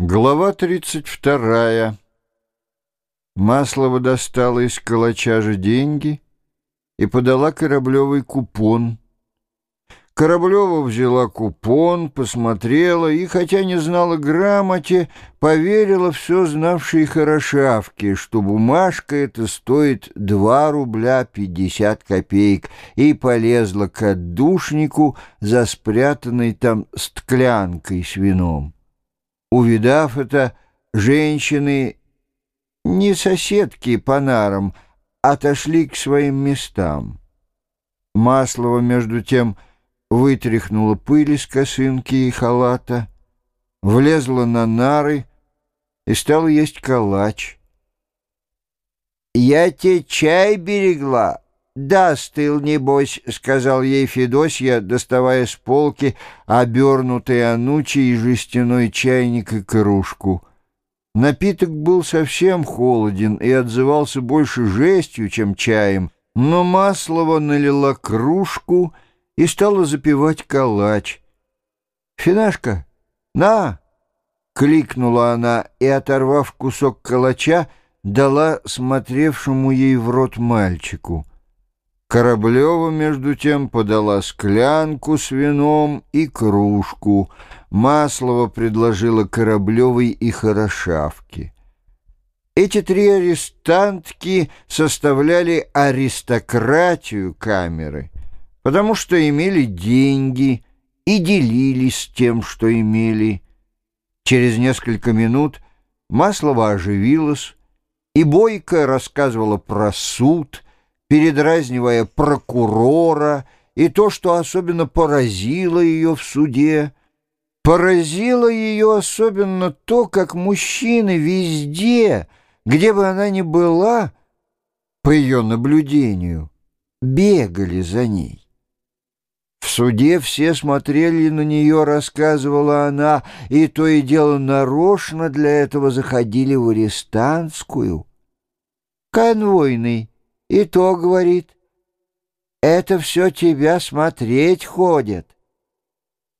Глава 32. Маслова достала из калача же деньги и подала Кораблевой купон. Кораблева взяла купон, посмотрела и, хотя не знала грамоте, поверила все знавшей Хорошавке, что бумажка эта стоит 2 рубля 50 копеек, и полезла к отдушнику за спрятанной там склянкой с вином. Увидав это, женщины, не соседки по нарам, отошли к своим местам. Маслова, между тем, вытряхнула пыль из косынки и халата, влезла на нары и стала есть калач. «Я тебе чай берегла», «Да, стыл, небось», — сказал ей Федосья, доставая с полки обернутый анучий жестяной чайник и кружку. Напиток был совсем холоден и отзывался больше жестью, чем чаем, но Маслова налила кружку и стала запивать калач. «Финашка, на!» — кликнула она и, оторвав кусок калача, дала смотревшему ей в рот мальчику. Кораблева, между тем, подала склянку с вином и кружку. Маслова предложила Кораблевой и Хорошавке. Эти три арестантки составляли аристократию камеры, потому что имели деньги и делились тем, что имели. Через несколько минут Маслова оживилась и бойко рассказывала про суд — передразнивая прокурора, и то, что особенно поразило ее в суде. Поразило ее особенно то, как мужчины везде, где бы она ни была, по ее наблюдению, бегали за ней. В суде все смотрели на нее, рассказывала она, и то и дело нарочно для этого заходили в арестантскую. Конвойный и то, говорит, это все тебя смотреть ходит.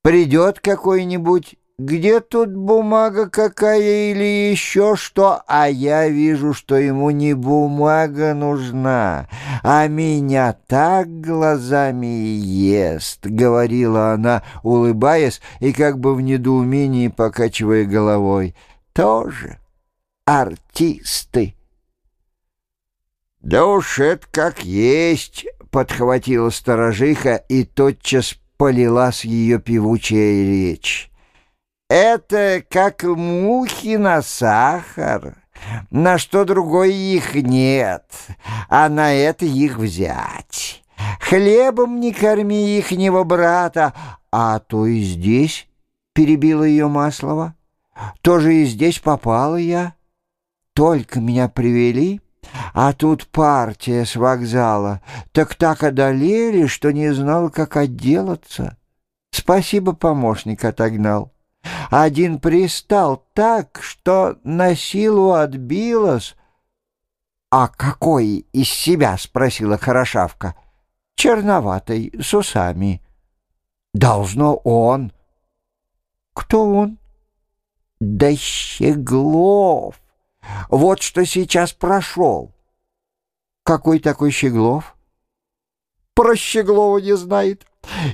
Придет какой-нибудь, где тут бумага какая или еще что, а я вижу, что ему не бумага нужна, а меня так глазами ест, — говорила она, улыбаясь и как бы в недоумении покачивая головой. Тоже артисты. «Да уж это как есть», — подхватила сторожиха, и тотчас полилась ее певучая речь. «Это как мухи на сахар, на что другой их нет, а на это их взять. Хлебом не корми ихнего брата, а то и здесь», — перебила ее Маслова, — «тоже и здесь попала я, только меня привели». А тут партия с вокзала. Так так одолели, что не знал, как отделаться. Спасибо, помощник отогнал. Один пристал так, что на силу отбилась. «А какой из себя?» — спросила Хорошавка. «Черноватый, с усами». «Должно он». «Кто он?» «Да Щеглов». Вот что сейчас прошел. Какой такой Щеглов? Про Щеглова не знает.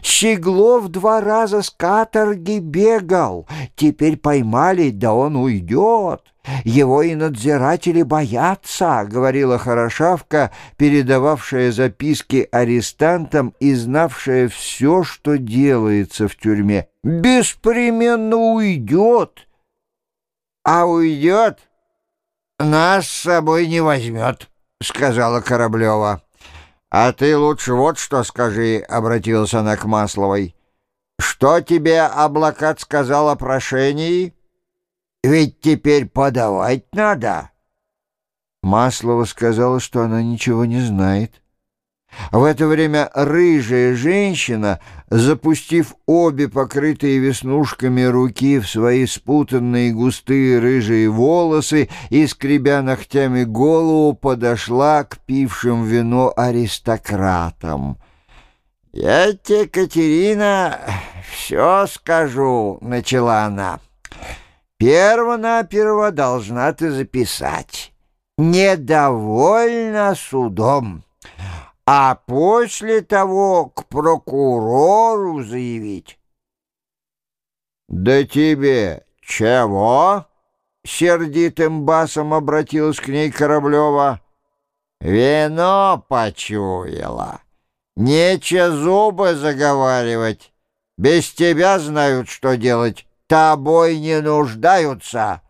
Щеглов два раза с каторги бегал. Теперь поймали, да он уйдет. Его и надзиратели боятся, — говорила Хорошавка, передававшая записки арестантам и знавшая все, что делается в тюрьме. Беспременно уйдет. А уйдет «Нас с собой не возьмет», — сказала Кораблева. «А ты лучше вот что скажи», — обратилась она к Масловой. «Что тебе облакат сказал о прошении? Ведь теперь подавать надо». Маслова сказала, что она ничего не знает. В это время рыжая женщина, запустив обе покрытые веснушками руки в свои спутанные густые рыжие волосы и, скребя ногтями голову, подошла к пившим вино аристократам. «Я тебе, Катерина, все скажу», — начала она. Перво-наперво должна ты записать. Недовольна судом. А после того к прокурору заявить. «Да тебе чего?» — сердитым басом обратилась к ней Кораблева. «Вино почуяла. Нече зубы заговаривать. Без тебя знают, что делать. Тобой не нуждаются».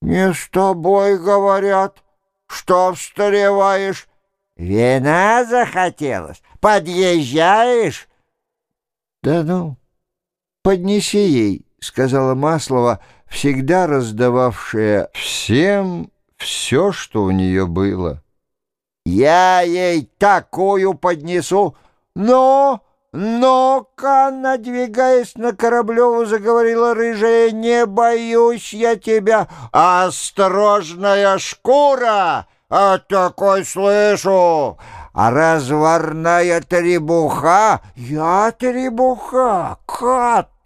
«Не с тобой, говорят. Что встреваешь?» «Вина захотелось? Подъезжаешь?» «Да ну, поднеси ей», — сказала Маслова, всегда раздававшая всем все, что у нее было. «Я ей такую поднесу! Ну, ну-ка!» Надвигаясь на Кораблеву, заговорила рыжая. «Не боюсь я тебя! Осторожная шкура! А такой слышу! А разварная требуха? Я требуха,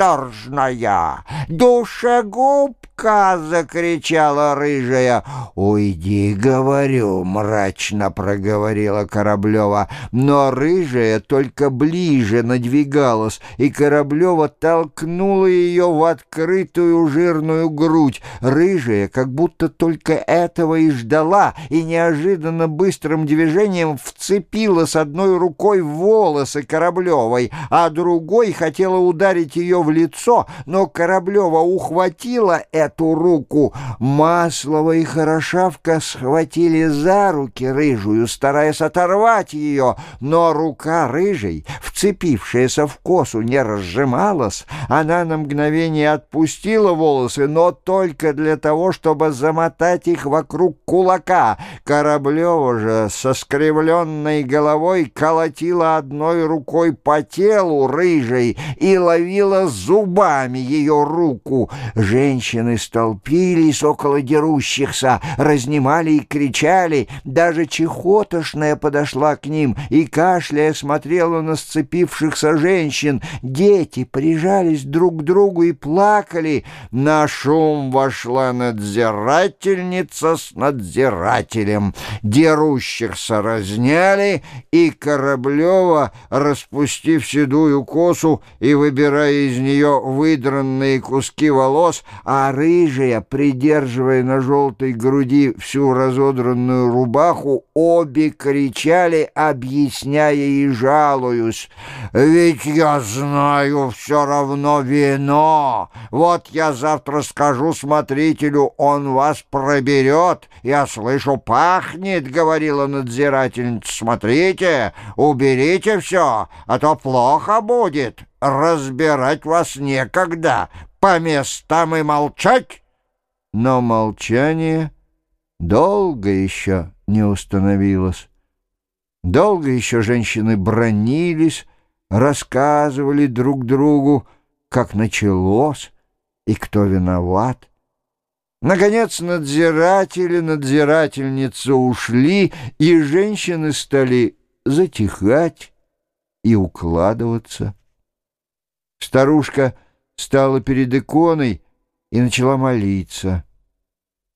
каторжная, душегуб «Ка!» — закричала рыжая. «Уйди, говорю!» — мрачно проговорила Кораблева. Но рыжая только ближе надвигалась, и Кораблева толкнула ее в открытую жирную грудь. Рыжая как будто только этого и ждала, и неожиданно быстрым движением вцепилась одной рукой волосы Кораблевой, а другой хотела ударить ее в лицо, но Кораблева ухватила эту руку. Маслова и Хорошавка схватили за руки рыжую, стараясь оторвать ее, но рука рыжей, вцепившаяся в косу, не разжималась. Она на мгновение отпустила волосы, но только для того, чтобы замотать их вокруг кулака. Кораблева же со скривленной головой колотила одной рукой по телу рыжей и ловила зубами ее руку. Женщины столпились около дерущихся, разнимали и кричали. Даже чехотошная подошла к ним и, кашляя, смотрела на сцепившихся женщин. Дети прижались друг к другу и плакали. На шум вошла надзирательница с надзирателем. Дерущихся разняли, и Кораблева, распустив седую косу и выбирая из нее выдранные куски волос, а рыжая, придерживая на желтой груди всю разодранную рубаху, обе кричали, объясняя и жалуюсь. «Ведь я знаю все равно вино. Вот я завтра скажу смотрителю, он вас проберет. Я слышу, пахнет», — говорила надзирательница. «Смотрите, уберите все, а то плохо будет. Разбирать вас некогда» по местам и молчать!» Но молчание долго еще не установилось. Долго еще женщины бронились, рассказывали друг другу, как началось и кто виноват. Наконец надзиратели, надзирательницы ушли, и женщины стали затихать и укладываться. Старушка стала перед иконой и начала молиться.